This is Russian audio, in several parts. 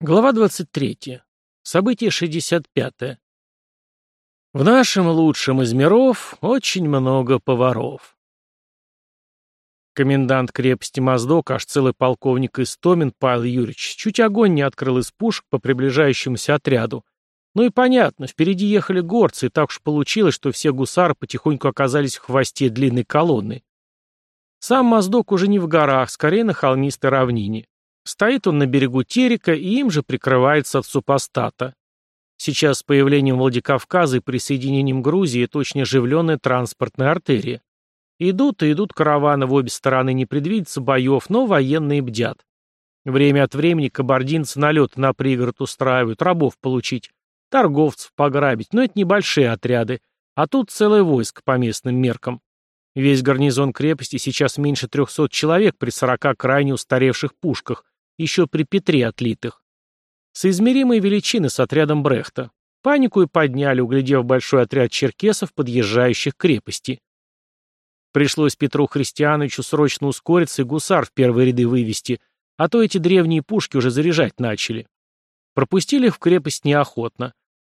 Глава 23. Событие 65. В нашем лучшем из миров очень много поваров. Комендант крепости Моздок, аж целый полковник Истомин Павел Юрьевич, чуть огонь не открыл из пушек по приближающемуся отряду. Ну и понятно, впереди ехали горцы, и так уж получилось, что все гусары потихоньку оказались в хвосте длинной колонны. Сам Моздок уже не в горах, скорее на холмистой равнине. Стоит он на берегу Терека и им же прикрывается от супостата. Сейчас с появлением Владикавказа и присоединением Грузии это очень оживленная транспортная артерия. Идут и идут караваны в обе стороны, не предвидится боев, но военные бдят. Время от времени кабардинцы налеты на пригород устраивают, рабов получить, торговцев пограбить, но это небольшие отряды, а тут целое войско по местным меркам. Весь гарнизон крепости сейчас меньше трехсот человек при сорока крайне устаревших пушках, еще при Петре отлитых. Соизмеримые величины с отрядом Брехта. Панику и подняли, углядев большой отряд черкесов, подъезжающих к крепости. Пришлось Петру Христиановичу срочно ускориться и гусар в первые ряды вывести, а то эти древние пушки уже заряжать начали. Пропустили в крепость неохотно.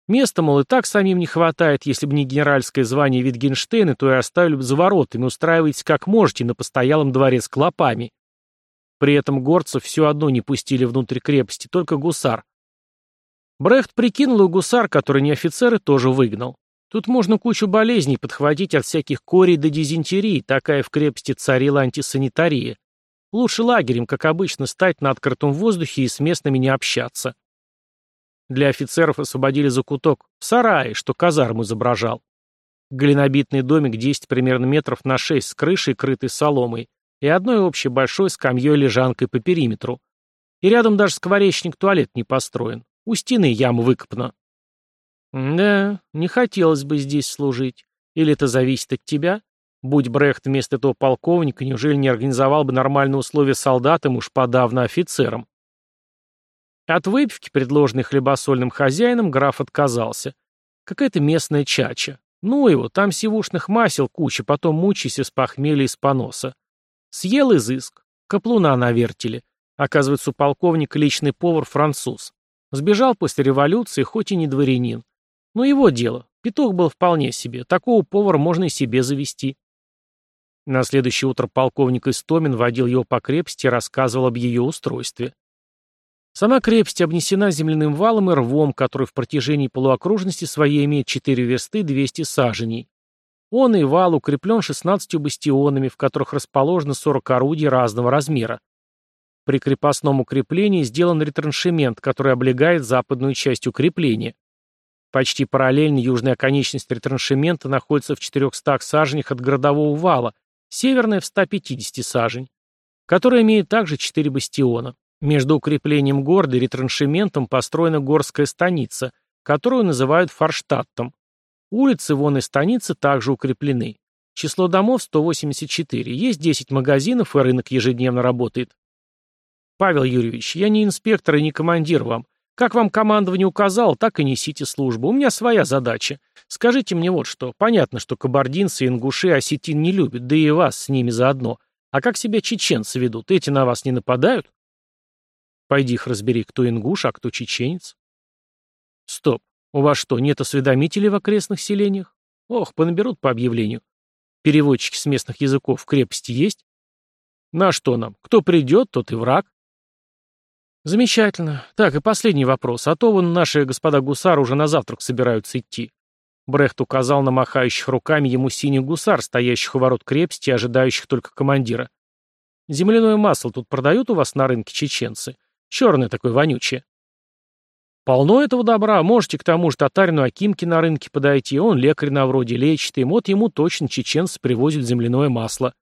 Места, мол, и так самим не хватает, если бы не генеральское звание Витгенштейна, то и оставили бы за воротами, устраивайтесь как можете на постоялом дворе с клопами. При этом горцев все одно не пустили внутрь крепости, только гусар. Брехт прикинул, и гусар, который не офицеры, тоже выгнал. Тут можно кучу болезней подхватить от всяких корей до дизентерии, такая в крепости царила антисанитария. Лучше лагерем, как обычно, стать на открытом воздухе и с местными не общаться. Для офицеров освободили закуток в сарае, что казарму изображал. Глинобитный домик 10 примерно метров на 6 с крышей, крытой соломой и одной общей большой скамьей-лежанкой по периметру. И рядом даже скворечник-туалет не построен. У стены яма выкопана. Да, не хотелось бы здесь служить. Или это зависит от тебя? Будь Брехт вместо этого полковника, неужели не организовал бы нормальные условия солдатам, уж подавно офицерам? От выпивки, предложенной хлебосольным хозяином, граф отказался. Какая-то местная чача. Ну его, там сивушных масел куча, потом мучайся с похмелья и с поноса. Съел изыск. Каплуна на вертеле. Оказывается, у полковника личный повар-француз. Сбежал после революции, хоть и не дворянин. Но его дело. Петух был вполне себе. Такого повара можно и себе завести. На следующее утро полковник Истомин водил его по крепости и рассказывал об ее устройстве. Сама крепость обнесена земляным валом и рвом, который в протяжении полуокружности своей имеет 4 версты 200 саженей. Он и вал укреплен 16 бастионами, в которых расположено 40 орудий разного размера. При крепостном укреплении сделан ретраншемент, который облегает западную часть укрепления. Почти параллельно южная оконечность ретраншемента находится в 400 саженях от городового вала, северная в 150 сажень, которая имеет также 4 бастиона. Между укреплением города и ретраншементом построена горская станица, которую называют Форштадтом. Улицы вон и станицы также укреплены. Число домов 184. Есть 10 магазинов, и рынок ежедневно работает. Павел Юрьевич, я не инспектор и не командир вам. Как вам командование указало, так и несите службу. У меня своя задача. Скажите мне вот что. Понятно, что кабардинцы ингуши осетин не любят, да и вас с ними заодно. А как себя чеченцы ведут? Эти на вас не нападают? Пойди их разбери, кто ингуш, а кто чеченец. Стоп. У вас что, нет осведомителей в окрестных селениях? Ох, понаберут по объявлению. Переводчики с местных языков в крепости есть? На что нам? Кто придет, тот и враг. Замечательно. Так, и последний вопрос. А то вон наши господа гусары уже на завтрак собираются идти. Брехт указал на махающих руками ему синих гусар, стоящих у ворот крепости и ожидающих только командира. Земляное масло тут продают у вас на рынке чеченцы? Черное такое вонючее. Полно этого добра, можете к тому же татарину Акимке на рынке подойти, он лекарь на вроде лечит им, вот ему точно чеченцы привозят земляное масло.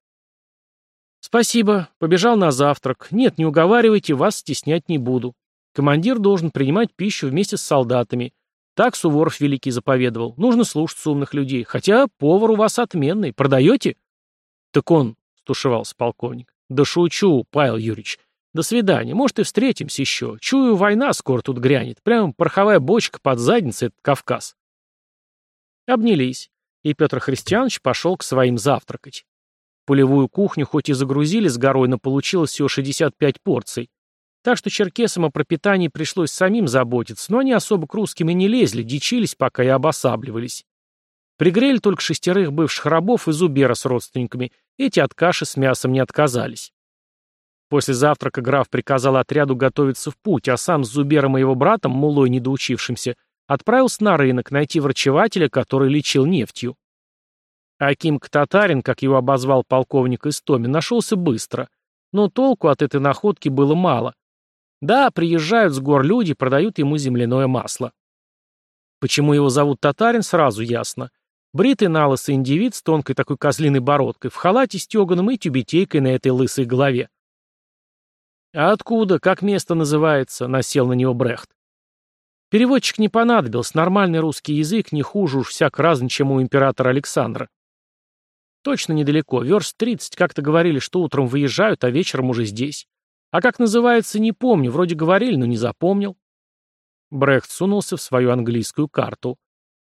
Спасибо, побежал на завтрак. Нет, не уговаривайте, вас стеснять не буду. Командир должен принимать пищу вместе с солдатами. Так Суворов Великий заповедовал. Нужно слушаться умных людей. Хотя повар у вас отменный. Продаете? Так он, стушевался полковник. Да шучу, Павел Юрьевич. До свидания. Может, и встретимся еще. Чую, война скоро тут грянет. Прям пороховая бочка под задницей этот Кавказ. Обнялись, и Петр Христианович пошел к своим завтракать. Полевую кухню хоть и загрузили с горой, но получилось всего 65 порций. Так что черкесам о пропитании пришлось самим заботиться, но они особо к русским и не лезли, дичились, пока и обосабливались. Пригрели только шестерых бывших рабов и Зубера с родственниками, эти от каши с мясом не отказались. После завтрака граф приказал отряду готовиться в путь, а сам с Зубером и его братом, мулой недоучившимся, отправился на рынок найти врачевателя, который лечил нефтью. Аким Ктатарин, как его обозвал полковник Истомин, нашелся быстро, но толку от этой находки было мало. Да, приезжают с гор люди, продают ему земляное масло. Почему его зовут Татарин, сразу ясно. Бритый налысый индивид с тонкой такой козлиной бородкой, в халате стеганом и тюбетейкой на этой лысой голове. «А откуда? Как место называется?» — насел на него Брехт. Переводчик не понадобился, нормальный русский язык не хуже уж всяк разный, чем у императора Александра. Точно недалеко, верст 30, как-то говорили, что утром выезжают, а вечером уже здесь. А как называется, не помню, вроде говорили, но не запомнил. Брехт сунулся в свою английскую карту.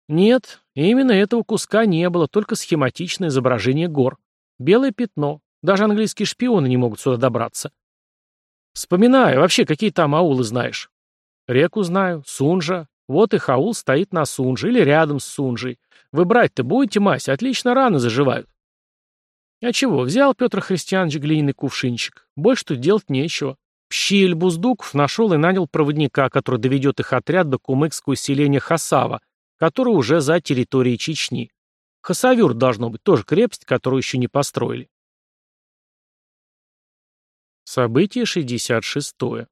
Нет, именно этого куска не было, только схематичное изображение гор. Белое пятно. Даже английские шпионы не могут сюда добраться. Вспоминаю, вообще, какие там аулы знаешь? Реку знаю, Сунжа. Вот их аул стоит на Сунже или рядом с Сунжей. Вы брать-то будете, мась? Отлично раны заживают. А чего, взял Петр Христианович глиняный кувшинчик. Больше тут делать нечего. Пщиль Буздуков нашел и нанял проводника, который доведет их отряд до кумыкского селения Хасава, которое уже за территорией Чечни. Хасавюр должно быть тоже крепость, которую еще не построили. Событие 66. -е.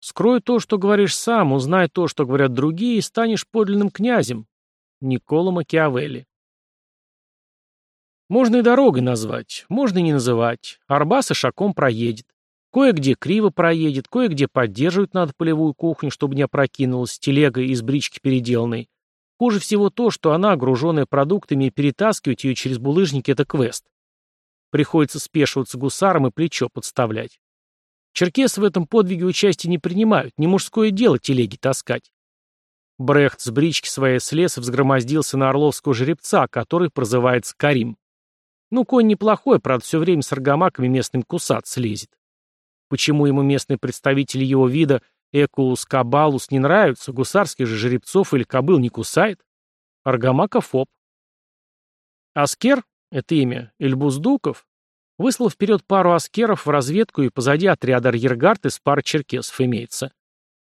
Скрой то, что говоришь сам, узнай то, что говорят другие, и станешь подлинным князем. Никола Макиавелли. Можно и дорогой назвать, можно и не называть. Арбас и шаком проедет. Кое-где криво проедет, кое-где поддерживать надо полевую кухню, чтобы не опрокинулась телега из брички переделанной. Хуже всего то, что она, груженная продуктами, и перетаскивать ее через булыжники – это квест. Приходится спешиваться гусарам и плечо подставлять. Черкесы в этом подвиге участия не принимают, не мужское дело телеги таскать. Брехт с брички своей слез взгромоздился на орловского жеребца, который прозывается Карим. Ну, конь неплохой, правда, все время с аргамаками местным кусаться лезет. Почему ему местные представители его вида Экулус Кабалус не нравятся, гусарских же жеребцов или кобыл не кусает? Аргамакофоб. Аскер это имя Эльбуздуков, выслал вперед пару аскеров в разведку, и позади отряда арьергард из пары черкесов имеется.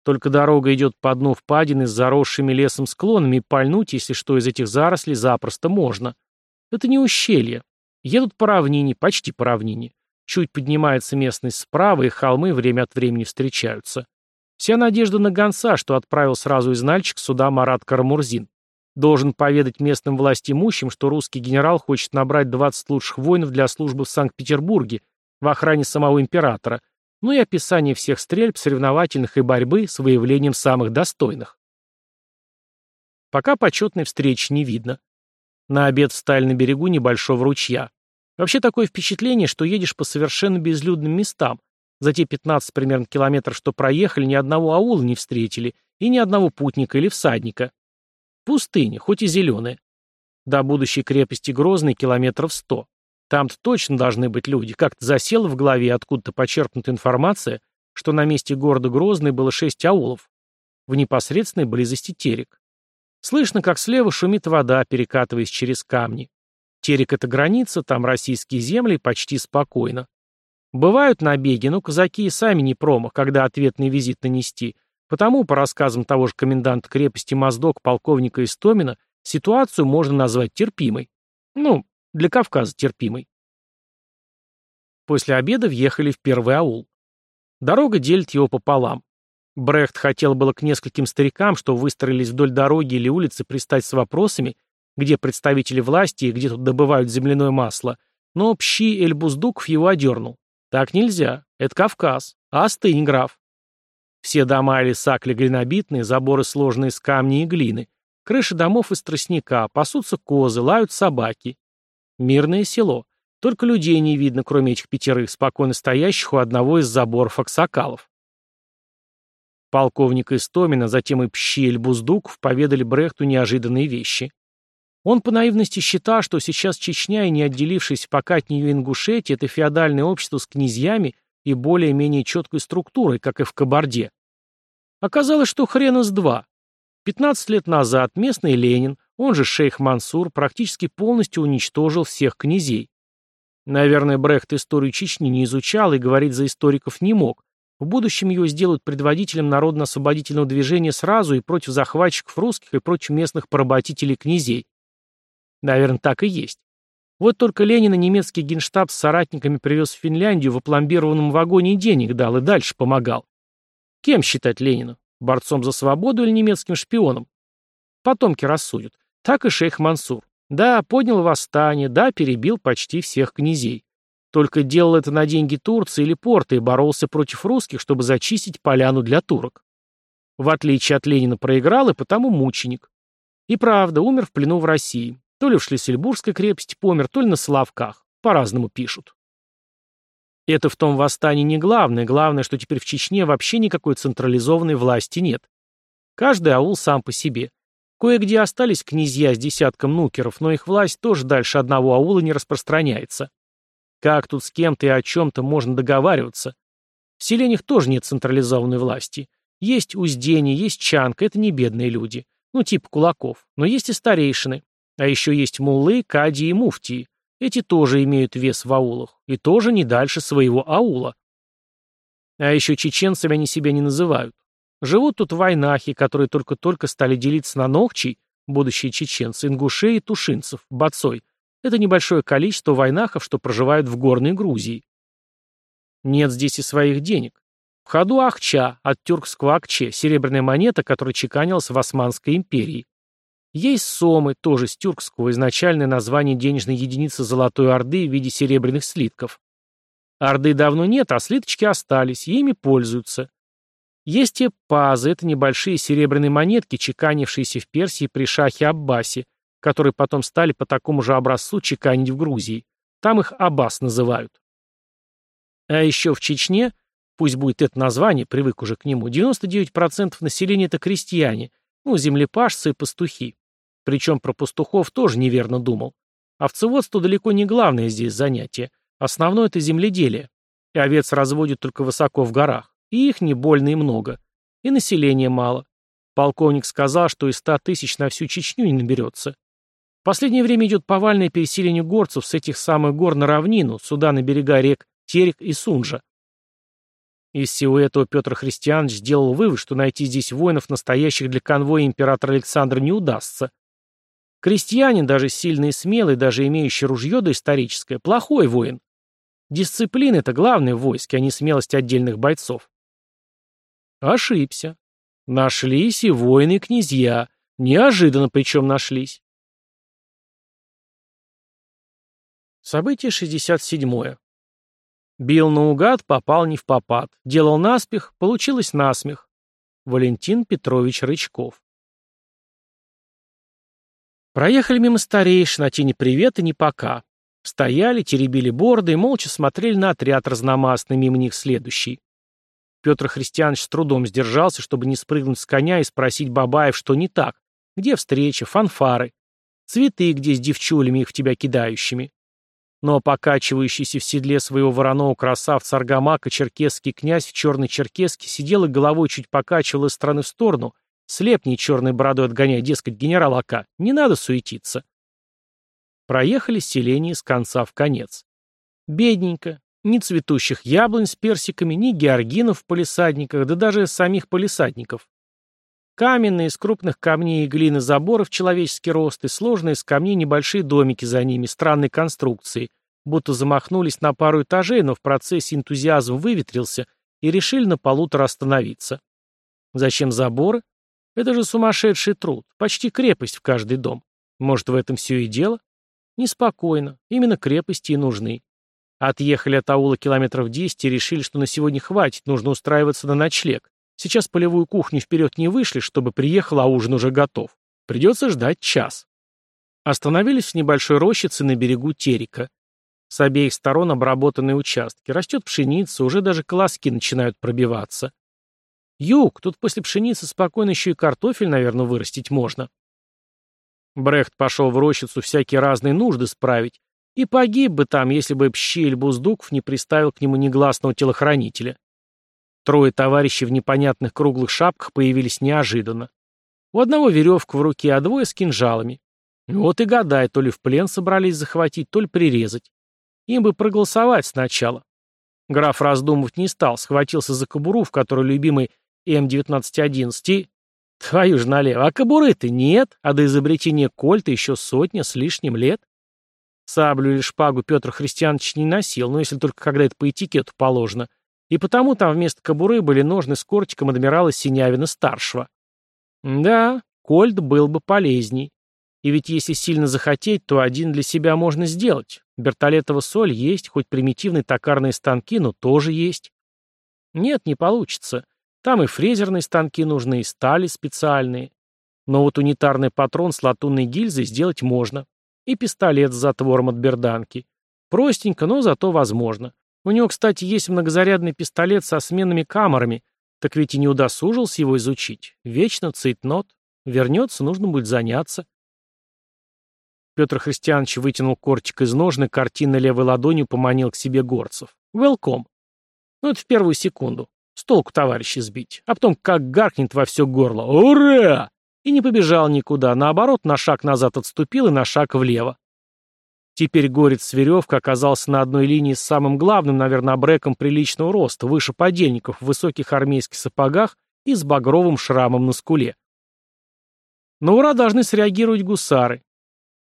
Только дорога идет по дну впадины с заросшими лесом склонами, и пальнуть, если что, из этих зарослей запросто можно. Это не ущелье. Едут по равнине, почти по равнине. Чуть поднимается местность справа, и холмы время от времени встречаются. Вся надежда на гонца, что отправил сразу из Нальчик сюда Марат Карамурзин. Должен поведать местным властимущим, что русский генерал хочет набрать 20 лучших воинов для службы в Санкт-Петербурге, в охране самого императора, ну и описание всех стрельб, соревновательных и борьбы с выявлением самых достойных. Пока почетной встречи не видно. На обед встали на берегу небольшого ручья. Вообще такое впечатление, что едешь по совершенно безлюдным местам. За те 15 примерно километров, что проехали, ни одного аула не встретили, и ни одного путника или всадника. Пустыня, хоть и зеленая. До будущей крепости Грозный километров сто. Там-то точно должны быть люди. Как-то засела в голове откуда-то почерпнута информация, что на месте города Грозный было шесть аулов. В непосредственной близости терек. Слышно, как слева шумит вода, перекатываясь через камни. Терек — это граница, там российские земли, почти спокойно. Бывают набеги, но казаки и сами не промах, когда ответный визит нанести, Потому, по рассказам того же коменданта крепости Моздок полковника Истомина, ситуацию можно назвать терпимой. Ну, для Кавказа терпимой. После обеда въехали в первый аул. Дорога делит его пополам. Брехт хотел было к нескольким старикам, что выстроились вдоль дороги или улицы, пристать с вопросами, где представители власти и где тут добывают земляное масло, но Пщи Эльбуздуков его одернул. Так нельзя, это Кавказ, остынь, граф. Все дома или сакли глинобитные, заборы сложные из камня и глины. Крыши домов из тростника, пасутся козы, лают собаки. Мирное село. Только людей не видно, кроме этих пятерых, спокойно стоящих у одного из заборов аксакалов. Полковник Истомина, затем и Пщель Буздуков поведали Брехту неожиданные вещи. Он по наивности считал, что сейчас Чечня и не отделившись пока от нее Ингушетия, это феодальное общество с князьями, и более-менее четкой структурой, как и в Кабарде. Оказалось, что хрен из два. 15 лет назад местный Ленин, он же шейх Мансур, практически полностью уничтожил всех князей. Наверное, Брехт историю Чечни не изучал и говорить за историков не мог. В будущем его сделают предводителем народно-освободительного движения сразу и против захватчиков русских, и против местных поработителей князей. Наверное, так и есть. Вот только Ленина немецкий генштаб с соратниками привез в Финляндию в опломбированном вагоне денег дал и дальше помогал. Кем считать Ленина? Борцом за свободу или немецким шпионом? Потомки рассудят. Так и шейх Мансур. Да, поднял восстание, да, перебил почти всех князей. Только делал это на деньги Турции или порта и боролся против русских, чтобы зачистить поляну для турок. В отличие от Ленина проиграл и потому мученик. И правда, умер в плену в России. То ли в Шлиссельбургской крепости помер, то ли на Славках. По-разному пишут. Это в том восстании не главное. Главное, что теперь в Чечне вообще никакой централизованной власти нет. Каждый аул сам по себе. Кое-где остались князья с десятком нукеров, но их власть тоже дальше одного аула не распространяется. Как тут с кем-то и о чем-то можно договариваться? В селениях тоже нет централизованной власти. Есть уздение, есть чанка, это не бедные люди. Ну, типа кулаков. Но есть и старейшины. А еще есть муллы, кади и муфтии. Эти тоже имеют вес в аулах, и тоже не дальше своего аула. А еще чеченцами они себя не называют. Живут тут войнахи, которые только-только стали делиться на ногчий, будущие чеченцы, ингушей и тушинцев, бацой. Это небольшое количество войнахов, что проживают в горной Грузии. Нет здесь и своих денег. В ходу Ахча, от тюркского Акче, серебряная монета, которая чеканилась в Османской империи. Есть сомы, тоже с тюркского, изначальное название денежной единицы Золотой Орды в виде серебряных слитков. Орды давно нет, а слиточки остались, ими пользуются. Есть и пазы, это небольшие серебряные монетки, чеканившиеся в Персии при шахе Аббасе, которые потом стали по такому же образцу чеканить в Грузии. Там их Аббас называют. А еще в Чечне, пусть будет это название, привык уже к нему, 99% населения это крестьяне, ну, землепашцы и пастухи. Причем про пастухов тоже неверно думал. Овцеводство далеко не главное здесь занятие. Основное это земледелие. И овец разводят только высоко в горах. И их не больно и много. И населения мало. Полковник сказал, что из ста тысяч на всю Чечню не наберется. В последнее время идет повальное переселение горцев с этих самых гор на равнину, сюда на берега рек Терек и Сунжа. Из всего этого Петр Христианович сделал вывод, что найти здесь воинов, настоящих для конвоя императора Александра, не удастся. Крестьянин, даже сильный и смелый, даже имеющий ружье доисторическое, плохой воин. Дисциплина — это главное в войске, а не смелость отдельных бойцов. Ошибся. Нашлись и воины, и князья. Неожиданно причем нашлись. Событие 67. Бил наугад, попал не в попад. Делал наспех, получилось насмех. Валентин Петрович Рычков. Проехали мимо старейшин, а те ни привет и ни пока. Стояли, теребили борды и молча смотрели на отряд разномастный, мимо них следующий. Петр Христианович с трудом сдержался, чтобы не спрыгнуть с коня и спросить Бабаев, что не так. Где встреча, фанфары? Цветы где с девчулями их в тебя кидающими? Но покачивающийся в седле своего вороного красавца Аргамака черкесский князь в черной черкеске сидел и головой чуть покачивал из стороны в сторону, Слепни черной бородой отгоняя, дескать, генерал Ака, не надо суетиться. Проехали селение с конца в конец. Бедненько. Ни цветущих яблонь с персиками, ни георгинов в полисадниках, да даже самих полисадников. Каменные из крупных камней и глины заборы в человеческий рост и сложные из камней небольшие домики за ними, странной конструкции, будто замахнулись на пару этажей, но в процессе энтузиазм выветрился и решили на полутора остановиться. Зачем заборы? Это же сумасшедший труд, почти крепость в каждый дом. Может, в этом все и дело? Неспокойно, именно крепости и нужны. Отъехали от аула километров 10 и решили, что на сегодня хватит, нужно устраиваться на ночлег. Сейчас полевую кухню вперед не вышли, чтобы приехал, а ужин уже готов. Придется ждать час. Остановились в небольшой рощице на берегу Терека. С обеих сторон обработанные участки. Растет пшеница, уже даже колоски начинают пробиваться. Юг, тут после пшеницы спокойно еще и картофель, наверное, вырастить можно. Брехт пошел в рощицу всякие разные нужды справить, И погиб бы там, если бы Пщель Буздуков не приставил к нему негласного телохранителя. Трое товарищей в непонятных круглых шапках появились неожиданно. У одного веревка в руке, а двое с кинжалами. Вот и гадай, то ли в плен собрались захватить, то ли прирезать. Им бы проголосовать сначала. Граф раздумывать не стал, схватился за кобуру, в которой любимый М-1911 и... Твою ж налево, а кобуры-то нет, а до изобретения кольта еще сотня с лишним лет. Саблю или шпагу Петр Христианович не носил, но если только когда это по этикету положено. И потому там вместо кобуры были ножны с кортиком адмирала Синявина-старшего. Да, кольт был бы полезней. И ведь если сильно захотеть, то один для себя можно сделать. Бертолетова соль есть, хоть примитивные токарные станки, но тоже есть. Нет, не получится. Там и фрезерные станки нужны, и стали специальные. Но вот унитарный патрон с латунной гильзой сделать можно. И пистолет с затвором от берданки. Простенько, но зато возможно. У него, кстати, есть многозарядный пистолет со сменными камерами, так ведь и не удосужился его изучить. Вечно цейтнот. Вернется, нужно будет заняться. Петр Христианович вытянул кортик из ножны, картинно левой ладонью поманил к себе горцев. «Велком». Ну, это в первую секунду. С толку товарища сбить. А потом как гаркнет во все горло. «Ура!» И не побежал никуда. Наоборот, на шаг назад отступил и на шаг влево. Теперь горец с веревкой оказался на одной линии с самым главным, наверное, бреком приличного роста, выше подельников, в высоких армейских сапогах и с багровым шрамом на скуле. На ура должны среагировать гусары.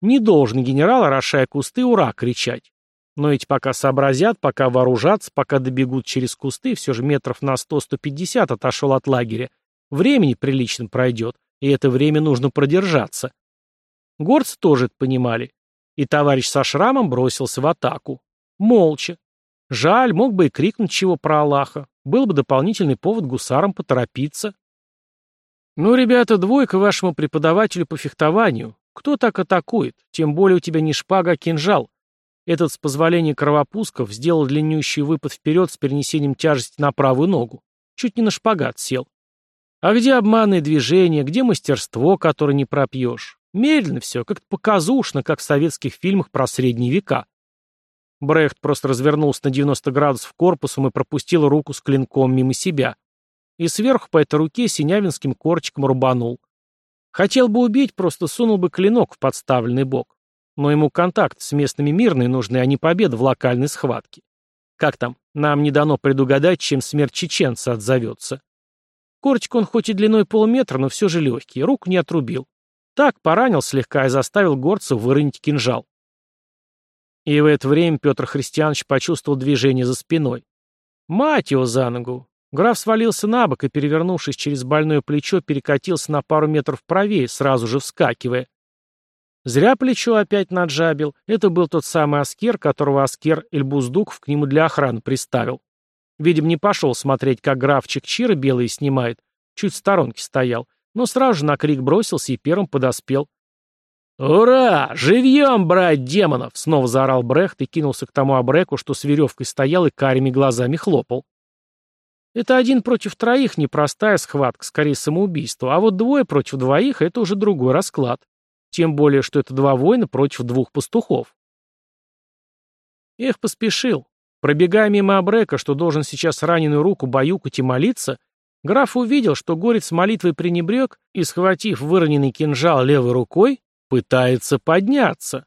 Не должен генерал, орошая кусты, «Ура!» кричать. Но эти пока сообразят, пока вооружатся, пока добегут через кусты, все же метров на 100-150 отошел от лагеря, времени прилично пройдет, и это время нужно продержаться. Горцы тоже это понимали. И товарищ со шрамом бросился в атаку. Молча. Жаль, мог бы и крикнуть чего про Аллаха. Был бы дополнительный повод гусарам поторопиться. «Ну, ребята, двойка вашему преподавателю по фехтованию. Кто так атакует? Тем более у тебя не шпага, а кинжал. Этот, с позволения кровопусков, сделал длиннющий выпад вперед с перенесением тяжести на правую ногу. Чуть не на шпагат сел. А где обманные движения, где мастерство, которое не пропьешь? Медленно все, как-то показушно, как в советских фильмах про средние века. Брехт просто развернулся на 90 градусов корпусом и пропустил руку с клинком мимо себя. И сверху по этой руке синявинским корчиком рубанул. Хотел бы убить, просто сунул бы клинок в подставленный бок. Но ему контакт с местными мирные нужны, а не победа в локальной схватке. Как там, нам не дано предугадать, чем смерть чеченца отзовется. Корчик он хоть и длиной полметра, но все же легкий, руку не отрубил. Так, поранил слегка и заставил горца выронить кинжал. И в это время Петр Христианович почувствовал движение за спиной. Мать его за ногу! Граф свалился на бок и, перевернувшись через больное плечо, перекатился на пару метров правее, сразу же вскакивая. Зря плечо опять наджабил. Это был тот самый Аскер, которого Аскер Эльбуздуков к нему для охраны приставил. Видимо, не пошел смотреть, как граф Чекчира белые снимает. Чуть в сторонке стоял. Но сразу же на крик бросился и первым подоспел. «Ура! Живьем, брать демонов!» Снова заорал Брехт и кинулся к тому обреку, что с веревкой стоял и карими глазами хлопал. Это один против троих непростая схватка, скорее самоубийство, а вот двое против двоих — это уже другой расклад. Тем более, что это два воина против двух пастухов. Эх, поспешил. Пробегая мимо Абрека, что должен сейчас раненую руку баюкать и молиться, граф увидел, что горец молитвой пренебрег и, схватив выроненный кинжал левой рукой, пытается подняться.